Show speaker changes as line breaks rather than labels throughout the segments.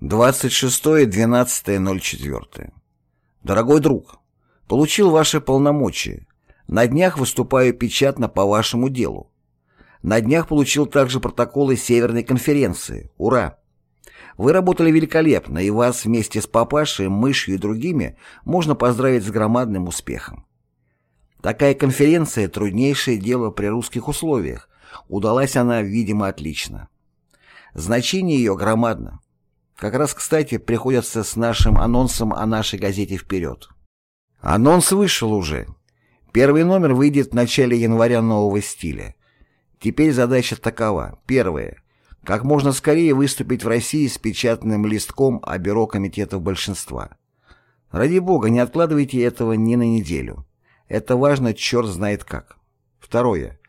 26.12.04. Дорогой друг, получил ваши полномочия. На днях выступаю печатно по вашему делу. На днях получил также протоколы Северной конференции. Ура! Вы работали великолепно, и вас вместе с папашей, мышью и другими можно поздравить с громадным успехом. Такая конференция – труднейшее дело при русских условиях. Удалась она, видимо, отлично. Значение ее громадно. Как раз, кстати, приходится с нашим анонсом о нашей газете «Вперед». Анонс вышел уже. Первый номер выйдет в начале января нового стиля. Теперь задача такова. Первое. Как можно скорее выступить в России с печатным листком о бюро комитетов большинства. Ради бога, не откладывайте этого ни на неделю. Это важно черт знает как. Второе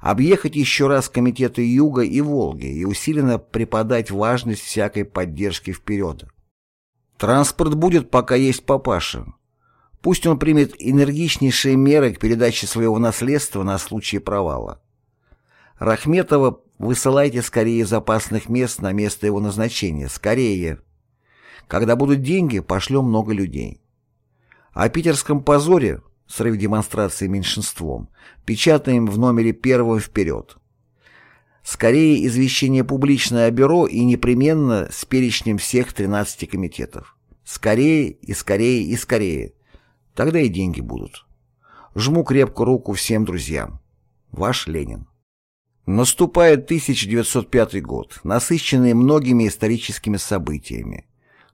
объехать еще раз комитеты Юга и Волги и усиленно преподать важность всякой поддержки вперед. Транспорт будет, пока есть папаша. Пусть он примет энергичнейшие меры к передаче своего наследства на случай провала. Рахметова высылайте скорее из опасных мест на место его назначения. Скорее. Когда будут деньги, пошлем много людей. О питерском позоре срыв демонстрации меньшинством, печатаем в номере первого вперед. Скорее извещение публичное о бюро и непременно с перечнем всех 13 комитетов. Скорее и скорее и скорее. Тогда и деньги будут. Жму крепко руку всем друзьям. Ваш Ленин. Наступает 1905 год, насыщенный многими историческими событиями.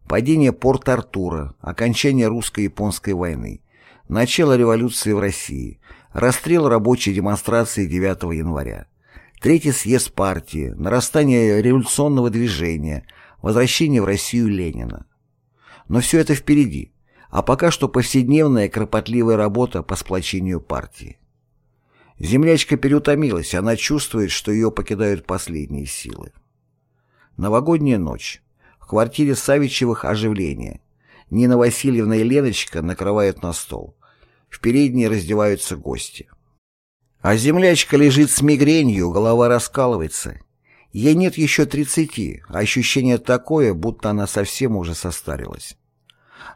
Падение Порт-Артура, окончание русско-японской войны, начало революции в России, расстрел рабочей демонстрации 9 января, Третий съезд партии, нарастание революционного движения, возвращение в Россию Ленина. Но все это впереди, а пока что повседневная кропотливая работа по сплочению партии. Землячка переутомилась, она чувствует, что ее покидают последние силы. Новогодняя ночь. В квартире Савичевых оживление. Нина Васильевна и Леночка накрывают на стол. В передней раздеваются гости. А землячка лежит с мигренью, голова раскалывается. Ей нет еще тридцати, а ощущение такое, будто она совсем уже состарилась.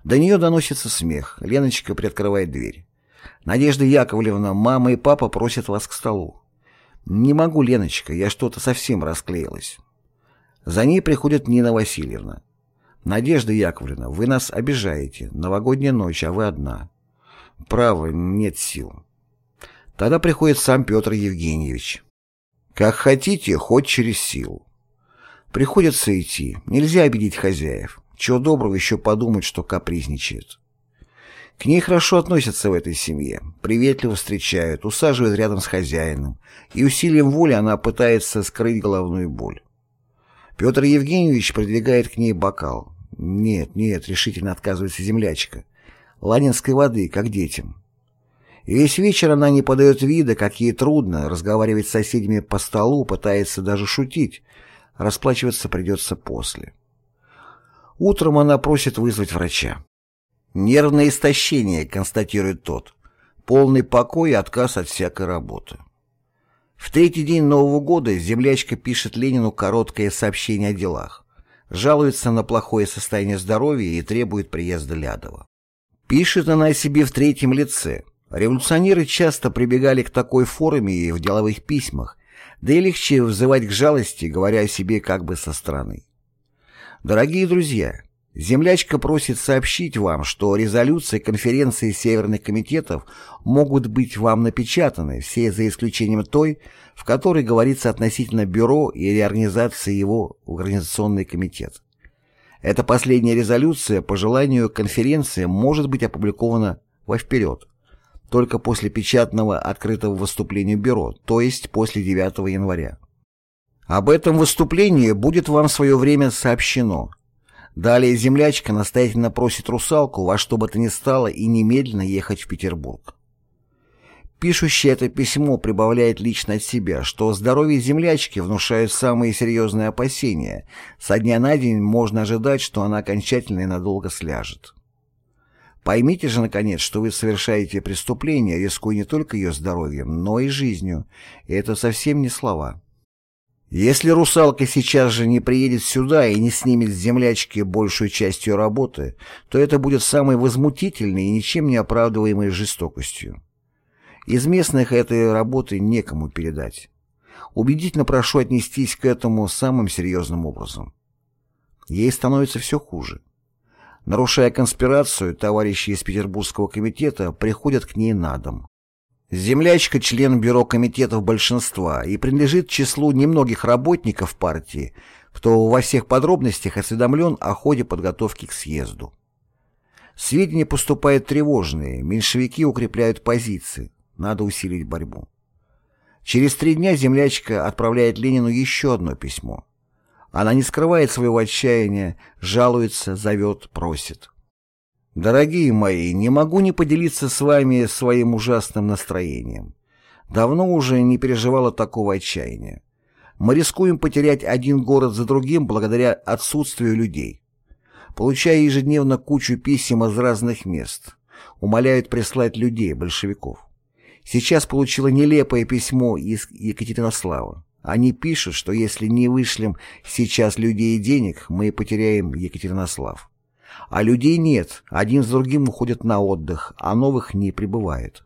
До нее доносится смех. Леночка приоткрывает дверь. «Надежда Яковлевна, мама и папа просят вас к столу». «Не могу, Леночка, я что-то совсем расклеилась». За ней приходит Нина Васильевна. «Надежда Яковлевна, вы нас обижаете. Новогодняя ночь, а вы одна». «Право, нет сил». Тогда приходит сам Петр Евгеньевич. «Как хотите, хоть через силу». Приходится идти. Нельзя обидеть хозяев. Чего доброго еще подумать, что капризничает. К ней хорошо относятся в этой семье, приветливо встречают, усаживают рядом с хозяином, и усилием воли она пытается скрыть головную боль. Петр Евгеньевич продвигает к ней бокал. Нет, нет, решительно отказывается землячка. Ланинской воды, как детям. Весь вечер она не подает вида, как ей трудно, разговаривать с соседями по столу, пытается даже шутить. Расплачиваться придется после. Утром она просит вызвать врача. Нервное истощение, констатирует тот. Полный покой и отказ от всякой работы. В третий день Нового года землячка пишет Ленину короткое сообщение о делах, жалуется на плохое состояние здоровья и требует приезда Лядова. Пишет она о себе в третьем лице. Революционеры часто прибегали к такой форме и в деловых письмах, да и легче взывать к жалости, говоря о себе как бы со стороны. Дорогие друзья, Землячка просит сообщить вам, что резолюции конференции Северных комитетов могут быть вам напечатаны, все за исключением той, в которой говорится относительно бюро и реорганизации его в Организационный комитет. Эта последняя резолюция по желанию конференции может быть опубликована во вперед, только после печатного открытого выступления бюро, то есть после 9 января. Об этом выступлении будет вам в свое время сообщено – Далее землячка настоятельно просит русалку во что бы то ни стало и немедленно ехать в Петербург. Пишущий это письмо прибавляет лично от себя, что здоровье землячки внушает самые серьезные опасения. Со дня на день можно ожидать, что она окончательно и надолго сляжет. Поймите же, наконец, что вы совершаете преступление, рискуя не только ее здоровьем, но и жизнью, и это совсем не слова. Если русалка сейчас же не приедет сюда и не снимет с землячки большую часть ее работы, то это будет самой возмутительной и ничем не оправдываемой жестокостью. Из местных этой работы некому передать. Убедительно прошу отнестись к этому самым серьезным образом. Ей становится все хуже. Нарушая конспирацию, товарищи из Петербургского комитета приходят к ней на дом. Землячка – член бюро комитетов большинства и принадлежит числу немногих работников партии, кто во всех подробностях осведомлен о ходе подготовки к съезду. Сведения поступают тревожные, меньшевики укрепляют позиции, надо усилить борьбу. Через три дня землячка отправляет Ленину еще одно письмо. Она не скрывает своего отчаяния, жалуется, зовет, просит. Дорогие мои, не могу не поделиться с вами своим ужасным настроением. Давно уже не переживала такого отчаяния. Мы рискуем потерять один город за другим благодаря отсутствию людей. Получая ежедневно кучу писем из разных мест, умоляют прислать людей, большевиков. Сейчас получила нелепое письмо из Екатеринослава. Они пишут, что если не вышлем сейчас людей и денег, мы потеряем Екатеринослав. А людей нет, один с другим уходят на отдых, а новых не прибывает.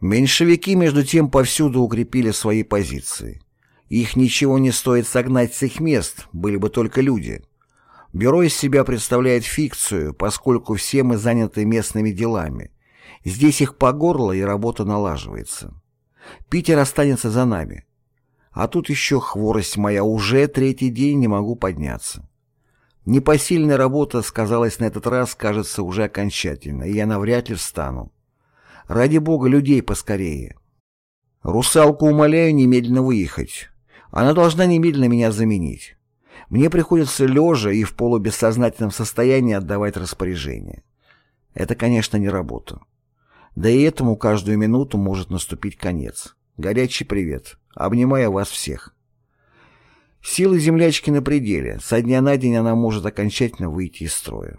Меньшевики, между тем, повсюду укрепили свои позиции. Их ничего не стоит согнать с их мест, были бы только люди. Бюро из себя представляет фикцию, поскольку все мы заняты местными делами. Здесь их по горло, и работа налаживается. Питер останется за нами. А тут еще хворость моя, уже третий день не могу подняться. Непосильная работа сказалась на этот раз, кажется, уже окончательно, и я навряд ли встану. Ради бога, людей поскорее. Русалку умоляю немедленно выехать. Она должна немедленно меня заменить. Мне приходится лежа и в полубессознательном состоянии отдавать распоряжение. Это, конечно, не работа. Да и этому каждую минуту может наступить конец. Горячий привет. Обнимаю вас всех. Силы землячки на пределе. Со дня на день она может окончательно выйти из строя.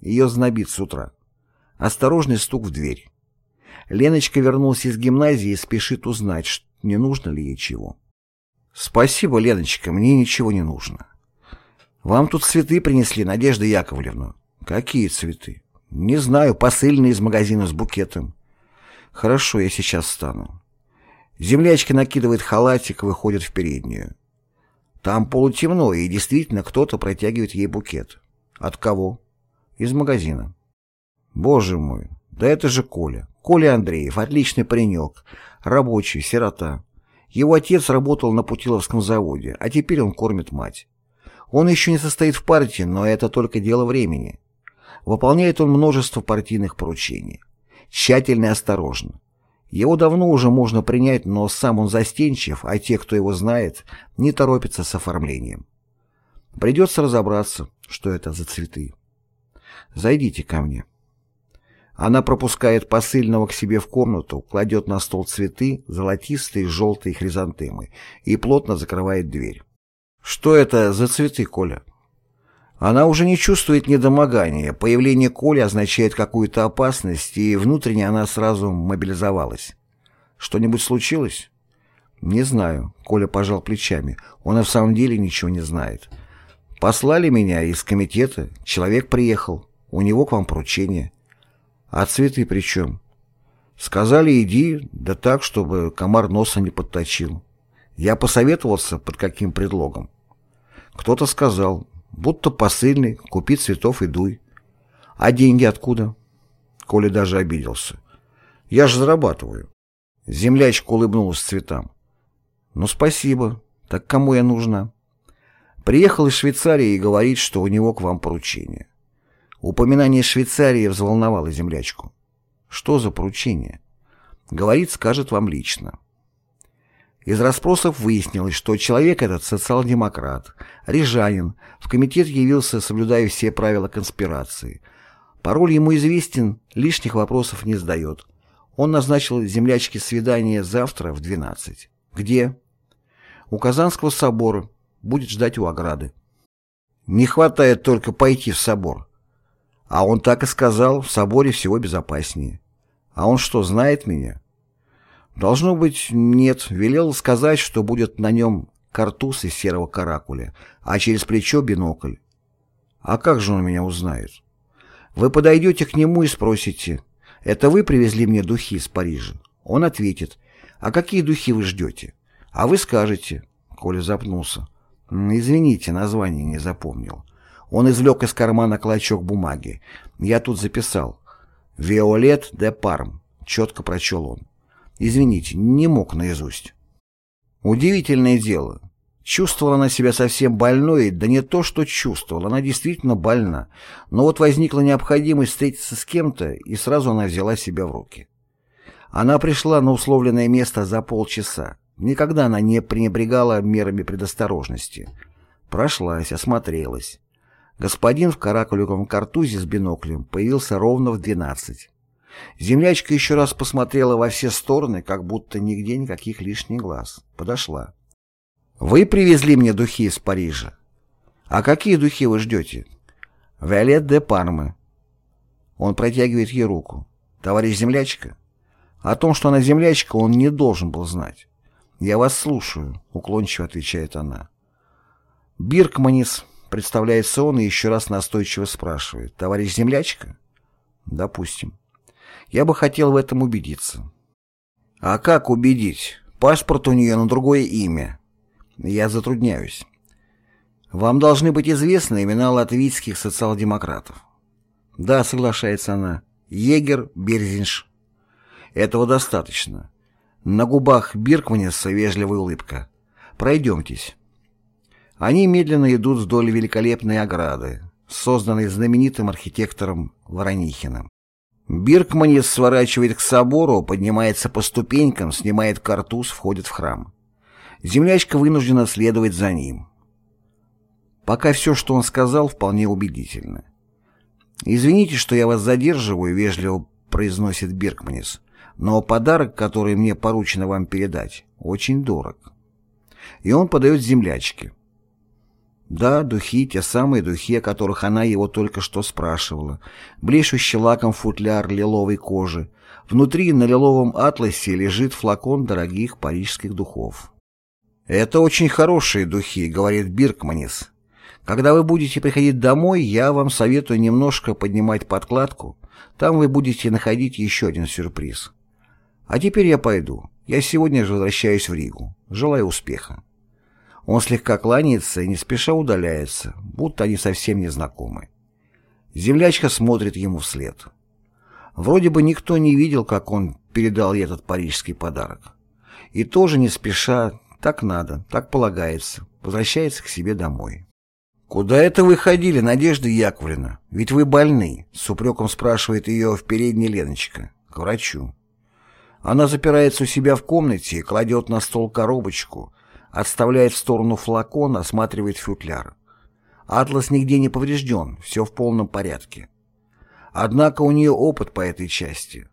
Ее знобит с утра. Осторожный стук в дверь. Леночка вернулась из гимназии и спешит узнать, не нужно ли ей чего. «Спасибо, Леночка, мне ничего не нужно. Вам тут цветы принесли, Надежда Яковлевна». «Какие цветы?» «Не знаю, посыльные из магазина с букетом». «Хорошо, я сейчас встану». Землячка накидывает халатик, выходит в переднюю. Там полутемно, и действительно кто-то протягивает ей букет. От кого? Из магазина. Боже мой, да это же Коля. Коля Андреев, отличный паренек, рабочий, сирота. Его отец работал на Путиловском заводе, а теперь он кормит мать. Он еще не состоит в партии, но это только дело времени. Выполняет он множество партийных поручений. Тщательно и осторожно. Его давно уже можно принять, но сам он застенчив, а те, кто его знает, не торопятся с оформлением. Придется разобраться, что это за цветы. Зайдите ко мне. Она пропускает посыльного к себе в комнату, кладет на стол цветы, золотистые желтые хризантемы, и плотно закрывает дверь. Что это за цветы, Коля? Она уже не чувствует недомогания. Появление Коли означает какую-то опасность, и внутренне она сразу мобилизовалась. Что-нибудь случилось? Не знаю. Коля пожал плечами. Он и в самом деле ничего не знает. Послали меня из комитета. Человек приехал. У него к вам поручение. А цветы при чем? Сказали, иди, да так, чтобы комар носа не подточил. Я посоветовался, под каким предлогом. Кто-то сказал, Будто посыльный, купи цветов и дуй. А деньги откуда? Коля даже обиделся. Я же зарабатываю. Землячка улыбнулась цветам. Ну, спасибо. Так кому я нужна? Приехал из Швейцарии и говорит, что у него к вам поручение. Упоминание Швейцарии взволновало землячку. Что за поручение? Говорит, скажет вам лично. Из расспросов выяснилось, что человек этот социал-демократ, рижанин, в комитет явился, соблюдая все правила конспирации. Пароль ему известен, лишних вопросов не задает. Он назначил землячке свидание завтра в 12. Где? У Казанского собора. Будет ждать у ограды. Не хватает только пойти в собор. А он так и сказал, в соборе всего безопаснее. А он что, знает меня? Должно быть, нет, велел сказать, что будет на нем картуз из серого каракуля, а через плечо бинокль. А как же он меня узнает? Вы подойдете к нему и спросите, «Это вы привезли мне духи из Парижа?» Он ответит, «А какие духи вы ждете?» А вы скажете, Коля запнулся, «Извините, название не запомнил». Он извлек из кармана клочок бумаги. Я тут записал. «Виолет де Парм», — четко прочел он. Извините, не мог наизусть. Удивительное дело. Чувствовала она себя совсем больной, да не то, что чувствовала, она действительно больна. Но вот возникла необходимость встретиться с кем-то, и сразу она взяла себя в руки. Она пришла на условленное место за полчаса. Никогда она не пренебрегала мерами предосторожности. Прошлась, осмотрелась. Господин в каракулевом картузе с биноклем появился ровно в двенадцать. Землячка еще раз посмотрела во все стороны, как будто нигде никаких лишних глаз. Подошла. «Вы привезли мне духи из Парижа. А какие духи вы ждете?» «Виолет де Пармы». Он протягивает ей руку. «Товарищ землячка?» О том, что она землячка, он не должен был знать. «Я вас слушаю», — уклончиво отвечает она. «Биркманис», — представляется он и еще раз настойчиво спрашивает. «Товарищ землячка?» «Допустим». Я бы хотел в этом убедиться. А как убедить? Паспорт у нее на другое имя. Я затрудняюсь. Вам должны быть известны имена латвийских социал-демократов. Да, соглашается она. Егер Берзинш. Этого достаточно. На губах Биркманеса вежливая улыбка. Пройдемтесь. Они медленно идут вдоль великолепной ограды, созданной знаменитым архитектором Воронихиным. Биркманис сворачивает к собору, поднимается по ступенькам, снимает картуз, входит в храм. Землячка вынуждена следовать за ним. Пока все, что он сказал, вполне убедительно. «Извините, что я вас задерживаю», — вежливо произносит Биркманис, «но подарок, который мне поручено вам передать, очень дорог». И он подает землячке. Да, духи, те самые духи, о которых она его только что спрашивала. Блещущий лаком футляр лиловой кожи. Внутри на лиловом атласе лежит флакон дорогих парижских духов. «Это очень хорошие духи», — говорит Биркманис. «Когда вы будете приходить домой, я вам советую немножко поднимать подкладку. Там вы будете находить еще один сюрприз. А теперь я пойду. Я сегодня же возвращаюсь в Ригу. Желаю успеха». Он слегка кланяется и не спеша удаляется, будто они совсем не знакомы. Землячка смотрит ему вслед. Вроде бы никто не видел, как он передал ей этот парижский подарок. И тоже не спеша, так надо, так полагается, возвращается к себе домой. «Куда это вы ходили, Надежда Яковлевна? Ведь вы больны», — с упреком спрашивает ее в передней Леночка. «К врачу». Она запирается у себя в комнате и кладет на стол коробочку — Отставляет в сторону флакон, осматривает футляр. Атлас нигде не поврежден, все в полном порядке. Однако у нее опыт по этой части.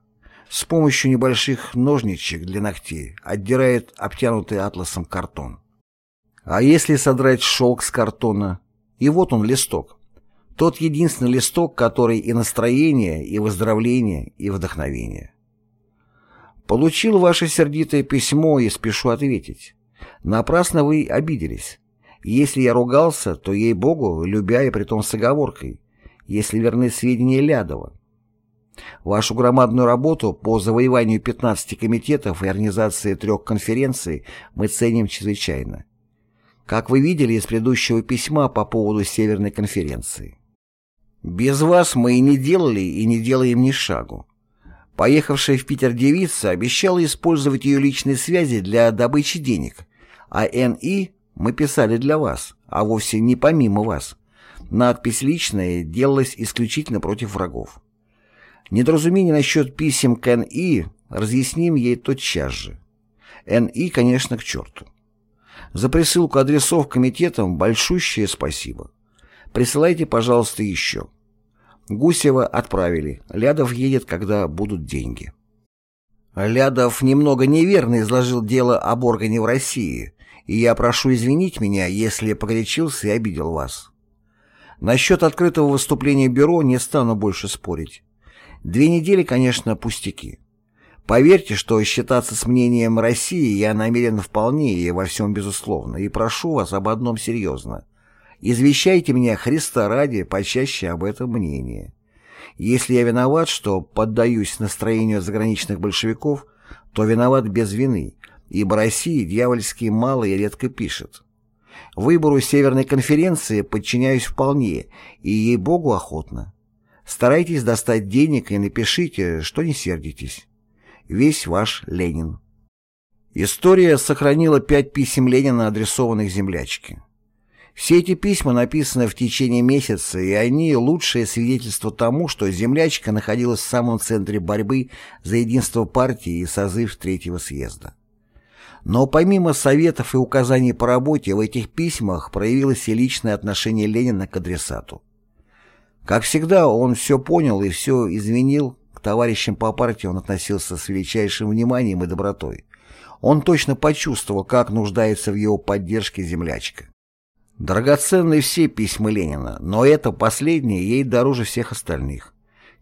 С помощью небольших ножничек для ногтей отдирает обтянутый атласом картон. А если содрать шелк с картона? И вот он листок. Тот единственный листок, который и настроение, и выздоровление, и вдохновение. Получил ваше сердитое письмо и спешу ответить. Напрасно вы обиделись. Если я ругался, то, ей-богу, любя и притом с оговоркой, если верны сведения Лядова. Вашу громадную работу по завоеванию 15 комитетов и организации трех конференций мы ценим чрезвычайно. Как вы видели из предыдущего письма по поводу Северной конференции. Без вас мы и не делали, и не делаем ни шагу. Поехавшая в Питер девица обещала использовать ее личные связи для добычи денег, а НИ мы писали для вас, а вовсе не помимо вас. Надпись «Личная» делалась исключительно против врагов. Недоразумение насчет писем к НИ разъясним ей тотчас же. НИ, конечно, к черту. За присылку адресов комитетам большущее спасибо. Присылайте, пожалуйста, еще. Гусева отправили. Лядов едет, когда будут деньги. Лядов немного неверно изложил дело об органе в России, и я прошу извинить меня, если погорячился и обидел вас. Насчет открытого выступления бюро не стану больше спорить. Две недели, конечно, пустяки. Поверьте, что считаться с мнением России я намерен вполне и во всем безусловно, и прошу вас об одном серьезно. Извещайте меня Христа ради почаще об этом мнении. Если я виноват, что поддаюсь настроению заграничных большевиков, то виноват без вины, ибо Россия дьявольски мало и редко пишет. Выбору Северной конференции подчиняюсь вполне и ей-богу охотно. Старайтесь достать денег и напишите, что не сердитесь. Весь ваш Ленин. История сохранила пять писем Ленина, адресованных землячке. Все эти письма написаны в течение месяца, и они лучшее свидетельство тому, что землячка находилась в самом центре борьбы за единство партии и созыв Третьего съезда. Но помимо советов и указаний по работе, в этих письмах проявилось и личное отношение Ленина к адресату. Как всегда, он все понял и все изменил, к товарищам по партии он относился с величайшим вниманием и добротой. Он точно почувствовал, как нуждается в его поддержке землячка. Драгоценны все письма Ленина, но это последнее ей дороже всех остальных.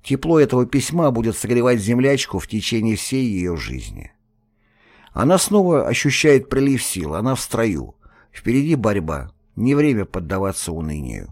Тепло этого письма будет согревать землячку в течение всей ее жизни. Она снова ощущает прилив сил, она в строю. Впереди борьба, не время поддаваться унынию.